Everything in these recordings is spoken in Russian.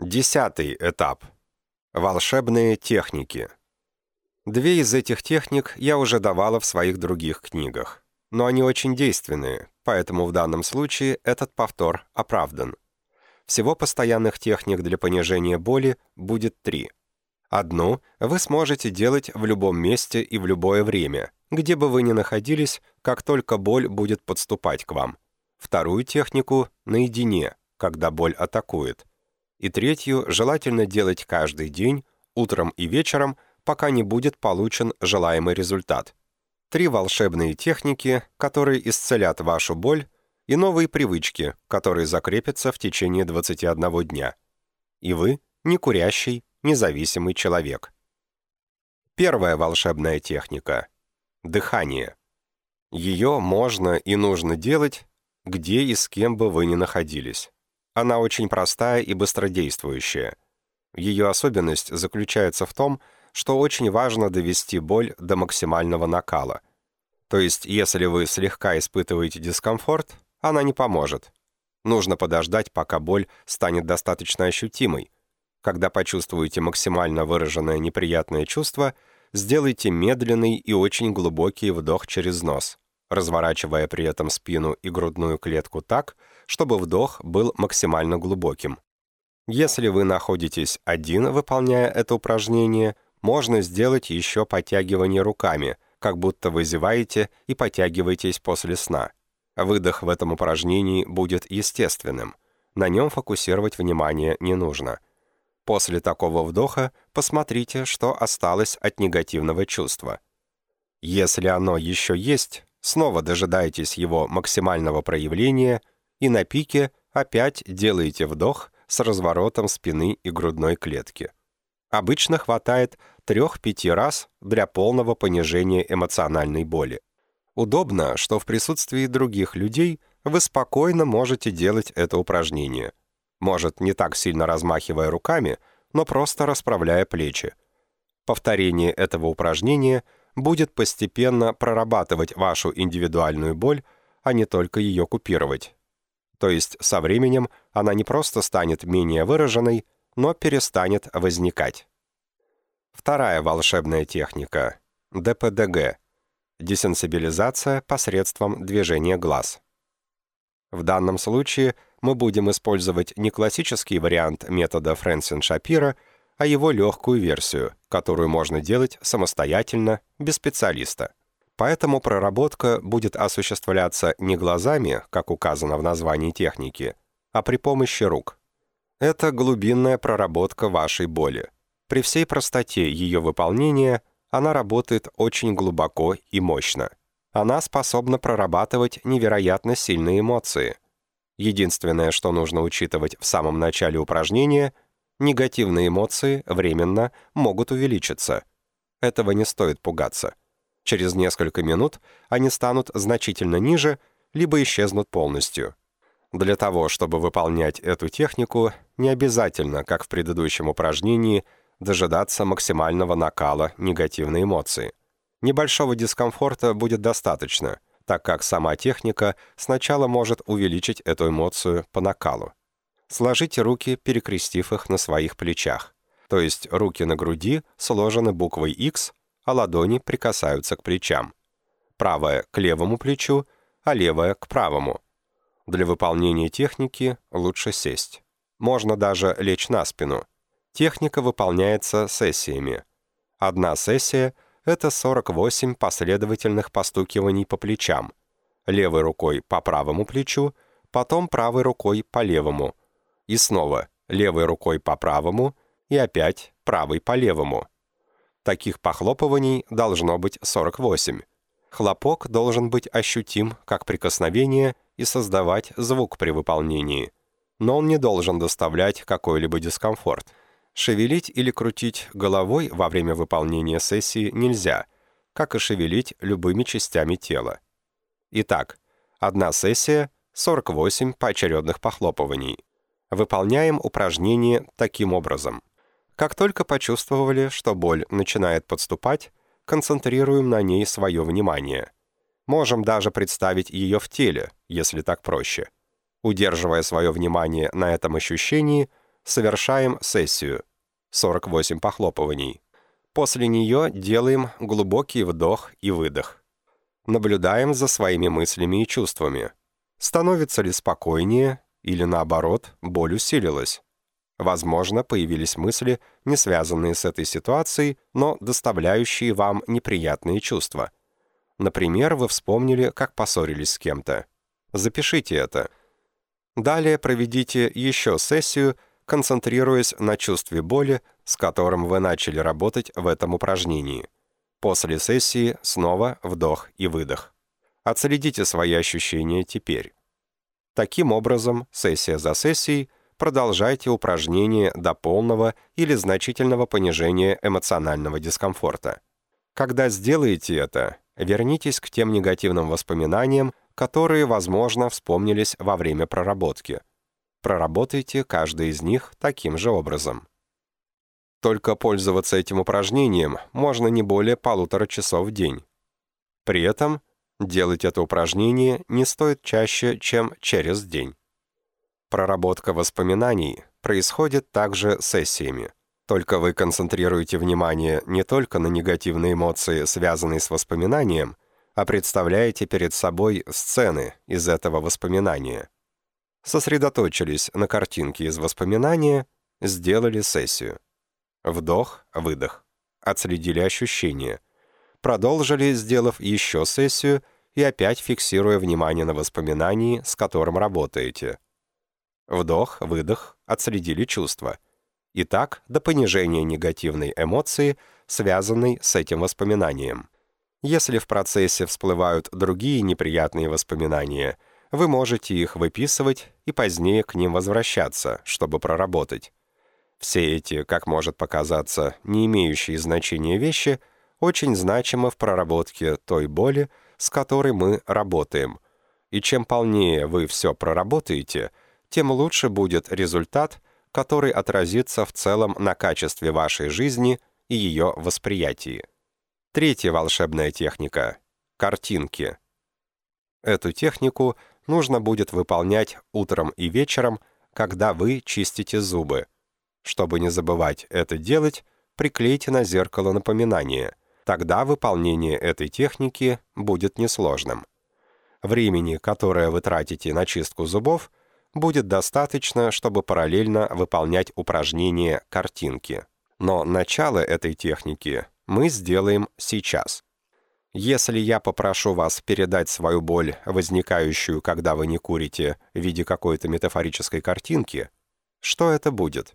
Десятый этап. Волшебные техники. Две из этих техник я уже давала в своих других книгах. Но они очень действенные, поэтому в данном случае этот повтор оправдан. Всего постоянных техник для понижения боли будет три. Одну вы сможете делать в любом месте и в любое время, где бы вы ни находились, как только боль будет подступать к вам. Вторую технику — наедине, когда боль атакует — и третью желательно делать каждый день, утром и вечером, пока не будет получен желаемый результат. Три волшебные техники, которые исцелят вашу боль, и новые привычки, которые закрепятся в течение 21 дня. И вы – не курящий, независимый человек. Первая волшебная техника – дыхание. Ее можно и нужно делать, где и с кем бы вы ни находились. Она очень простая и быстродействующая. Ее особенность заключается в том, что очень важно довести боль до максимального накала. То есть, если вы слегка испытываете дискомфорт, она не поможет. Нужно подождать, пока боль станет достаточно ощутимой. Когда почувствуете максимально выраженное неприятное чувство, сделайте медленный и очень глубокий вдох через нос, разворачивая при этом спину и грудную клетку так, чтобы вдох был максимально глубоким. Если вы находитесь один, выполняя это упражнение, можно сделать еще подтягивание руками, как будто вы зеваете и подтягиваетесь после сна. Выдох в этом упражнении будет естественным. На нем фокусировать внимание не нужно. После такого вдоха посмотрите, что осталось от негативного чувства. Если оно еще есть, снова дожидайтесь его максимального проявления – и на пике опять делаете вдох с разворотом спины и грудной клетки. Обычно хватает 3-5 раз для полного понижения эмоциональной боли. Удобно, что в присутствии других людей вы спокойно можете делать это упражнение. Может, не так сильно размахивая руками, но просто расправляя плечи. Повторение этого упражнения будет постепенно прорабатывать вашу индивидуальную боль, а не только ее купировать. То есть со временем она не просто станет менее выраженной, но перестанет возникать. Вторая волшебная техника – ДПДГ – десенсибилизация посредством движения глаз. В данном случае мы будем использовать не классический вариант метода Фрэнсин-Шапира, а его легкую версию, которую можно делать самостоятельно, без специалиста – Поэтому проработка будет осуществляться не глазами, как указано в названии техники, а при помощи рук. Это глубинная проработка вашей боли. При всей простоте ее выполнения она работает очень глубоко и мощно. Она способна прорабатывать невероятно сильные эмоции. Единственное, что нужно учитывать в самом начале упражнения, негативные эмоции временно могут увеличиться. Этого не стоит пугаться. Через несколько минут они станут значительно ниже, либо исчезнут полностью. Для того, чтобы выполнять эту технику, не обязательно, как в предыдущем упражнении, дожидаться максимального накала негативной эмоции. Небольшого дискомфорта будет достаточно, так как сама техника сначала может увеличить эту эмоцию по накалу. Сложите руки, перекрестив их на своих плечах. То есть руки на груди сложены буквой X, а ладони прикасаются к плечам. Правая к левому плечу, а левая к правому. Для выполнения техники лучше сесть. Можно даже лечь на спину. Техника выполняется сессиями. Одна сессия — это 48 последовательных постукиваний по плечам. Левой рукой по правому плечу, потом правой рукой по левому. И снова левой рукой по правому и опять правой по левому. Таких похлопываний должно быть 48. Хлопок должен быть ощутим как прикосновение и создавать звук при выполнении. Но он не должен доставлять какой-либо дискомфорт. Шевелить или крутить головой во время выполнения сессии нельзя, как и шевелить любыми частями тела. Итак, одна сессия, 48 поочередных похлопываний. Выполняем упражнение таким образом – как только почувствовали, что боль начинает подступать, концентрируем на ней свое внимание. Можем даже представить ее в теле, если так проще. Удерживая свое внимание на этом ощущении, совершаем сессию. 48 похлопываний. После нее делаем глубокий вдох и выдох. Наблюдаем за своими мыслями и чувствами. Становится ли спокойнее или наоборот, боль усилилась? Возможно, появились мысли, не связанные с этой ситуацией, но доставляющие вам неприятные чувства. Например, вы вспомнили, как поссорились с кем-то. Запишите это. Далее проведите еще сессию, концентрируясь на чувстве боли, с которым вы начали работать в этом упражнении. После сессии снова вдох и выдох. Отследите свои ощущения теперь. Таким образом, сессия за сессией – продолжайте упражнение до полного или значительного понижения эмоционального дискомфорта. Когда сделаете это, вернитесь к тем негативным воспоминаниям, которые, возможно, вспомнились во время проработки. Проработайте каждый из них таким же образом. Только пользоваться этим упражнением можно не более полутора часов в день. При этом делать это упражнение не стоит чаще, чем через день. Проработка воспоминаний происходит также сессиями. Только вы концентрируете внимание не только на негативные эмоции, связанные с воспоминанием, а представляете перед собой сцены из этого воспоминания. Сосредоточились на картинке из воспоминания, сделали сессию. Вдох, выдох. Отследили ощущения. Продолжили, сделав еще сессию и опять фиксируя внимание на воспоминании, с которым работаете. Вдох, выдох, отследили чувства. И так до понижения негативной эмоции, связанной с этим воспоминанием. Если в процессе всплывают другие неприятные воспоминания, вы можете их выписывать и позднее к ним возвращаться, чтобы проработать. Все эти, как может показаться, не имеющие значения вещи очень значимы в проработке той боли, с которой мы работаем. И чем полнее вы все проработаете – тем лучше будет результат, который отразится в целом на качестве вашей жизни и ее восприятии. Третья волшебная техника — картинки. Эту технику нужно будет выполнять утром и вечером, когда вы чистите зубы. Чтобы не забывать это делать, приклейте на зеркало напоминание. Тогда выполнение этой техники будет несложным. Времени, которое вы тратите на чистку зубов — будет достаточно, чтобы параллельно выполнять упражнения картинки. Но начало этой техники мы сделаем сейчас. Если я попрошу вас передать свою боль, возникающую, когда вы не курите, в виде какой-то метафорической картинки, что это будет?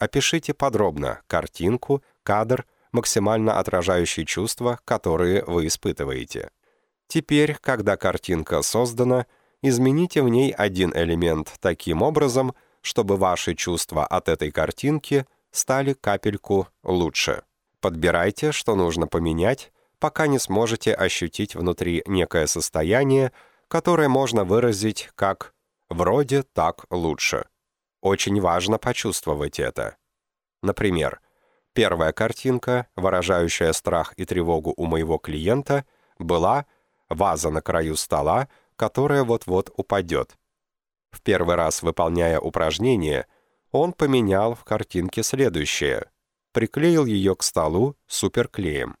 Опишите подробно картинку, кадр, максимально отражающий чувства, которые вы испытываете. Теперь, когда картинка создана, измените в ней один элемент таким образом, чтобы ваши чувства от этой картинки стали капельку лучше. Подбирайте, что нужно поменять, пока не сможете ощутить внутри некое состояние, которое можно выразить как «вроде так лучше». Очень важно почувствовать это. Например, первая картинка, выражающая страх и тревогу у моего клиента, была «ваза на краю стола», которая вот-вот упадет. В первый раз выполняя упражнение, он поменял в картинке следующее. Приклеил ее к столу суперклеем.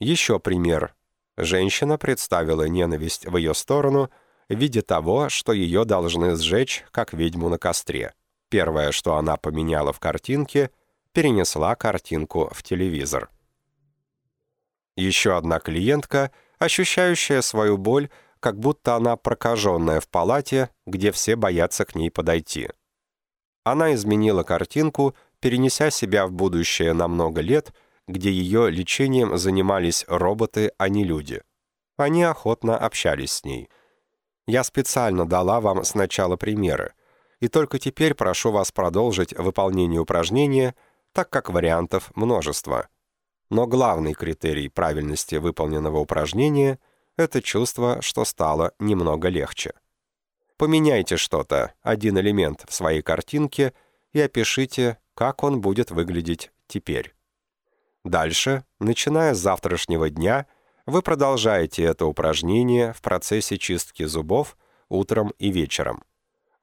Еще пример. Женщина представила ненависть в ее сторону в виде того, что ее должны сжечь, как ведьму на костре. Первое, что она поменяла в картинке, перенесла картинку в телевизор. Еще одна клиентка, ощущающая свою боль, как будто она прокаженная в палате, где все боятся к ней подойти. Она изменила картинку, перенеся себя в будущее на много лет, где ее лечением занимались роботы, а не люди. Они охотно общались с ней. Я специально дала вам сначала примеры, и только теперь прошу вас продолжить выполнение упражнения, так как вариантов множество. Но главный критерий правильности выполненного упражнения это чувство, что стало немного легче. Поменяйте что-то, один элемент в своей картинке и опишите, как он будет выглядеть теперь. Дальше, начиная с завтрашнего дня, вы продолжаете это упражнение в процессе чистки зубов утром и вечером.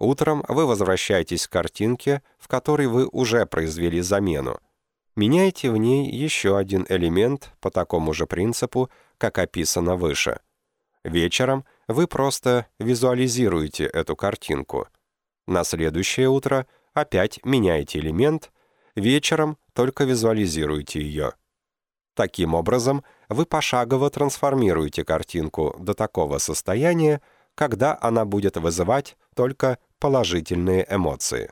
Утром вы возвращаетесь к картинке, в которой вы уже произвели замену. Меняете в ней еще один элемент по такому же принципу, как описано выше. Вечером вы просто визуализируете эту картинку. На следующее утро опять меняете элемент, вечером только визуализируете ее. Таким образом, вы пошагово трансформируете картинку до такого состояния, когда она будет вызывать только положительные эмоции.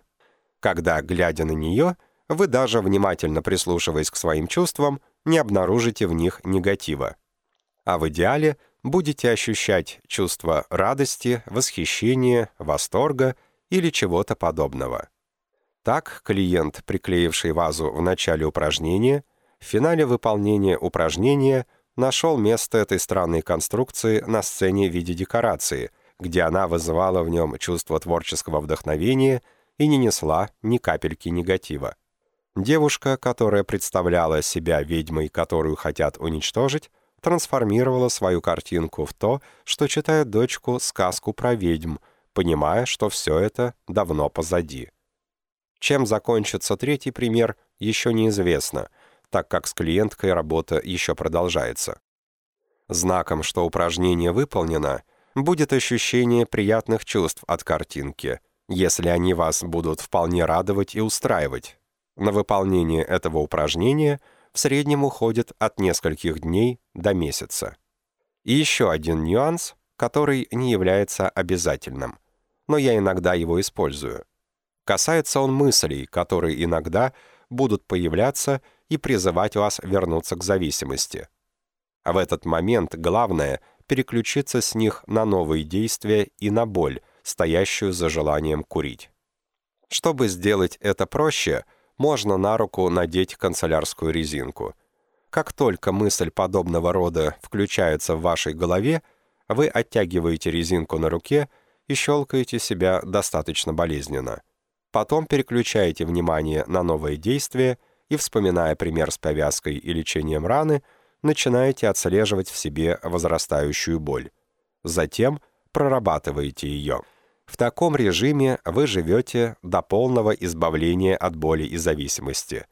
Когда, глядя на нее, вы даже внимательно прислушиваясь к своим чувствам, не обнаружите в них негатива. А в идеале будете ощущать чувство радости, восхищения, восторга или чего-то подобного. Так клиент, приклеивший вазу в начале упражнения, в финале выполнения упражнения нашел место этой странной конструкции на сцене в виде декорации, где она вызывала в нем чувство творческого вдохновения и не несла ни капельки негатива. Девушка, которая представляла себя ведьмой, которую хотят уничтожить, трансформировала свою картинку в то, что читает дочку сказку про ведьм, понимая, что все это давно позади. Чем закончится третий пример, еще неизвестно — так как с клиенткой работа еще продолжается. Знаком, что упражнение выполнено, будет ощущение приятных чувств от картинки, если они вас будут вполне радовать и устраивать. На выполнение этого упражнения в среднем уходит от нескольких дней до месяца. И еще один нюанс, который не является обязательным, но я иногда его использую. Касается он мыслей, которые иногда будут появляться и призывать вас вернуться к зависимости. А в этот момент главное — переключиться с них на новые действия и на боль, стоящую за желанием курить. Чтобы сделать это проще, можно на руку надеть канцелярскую резинку. Как только мысль подобного рода включается в вашей голове, вы оттягиваете резинку на руке и щелкаете себя достаточно болезненно. Потом переключаете внимание на новые действия — и, вспоминая пример с повязкой и лечением раны, начинаете отслеживать в себе возрастающую боль. Затем прорабатываете ее. В таком режиме вы живете до полного избавления от боли и зависимости.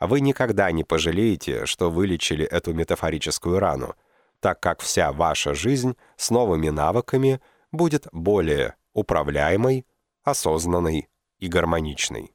Вы никогда не пожалеете, что вылечили эту метафорическую рану, так как вся ваша жизнь с новыми навыками будет более управляемой, осознанной и гармоничной.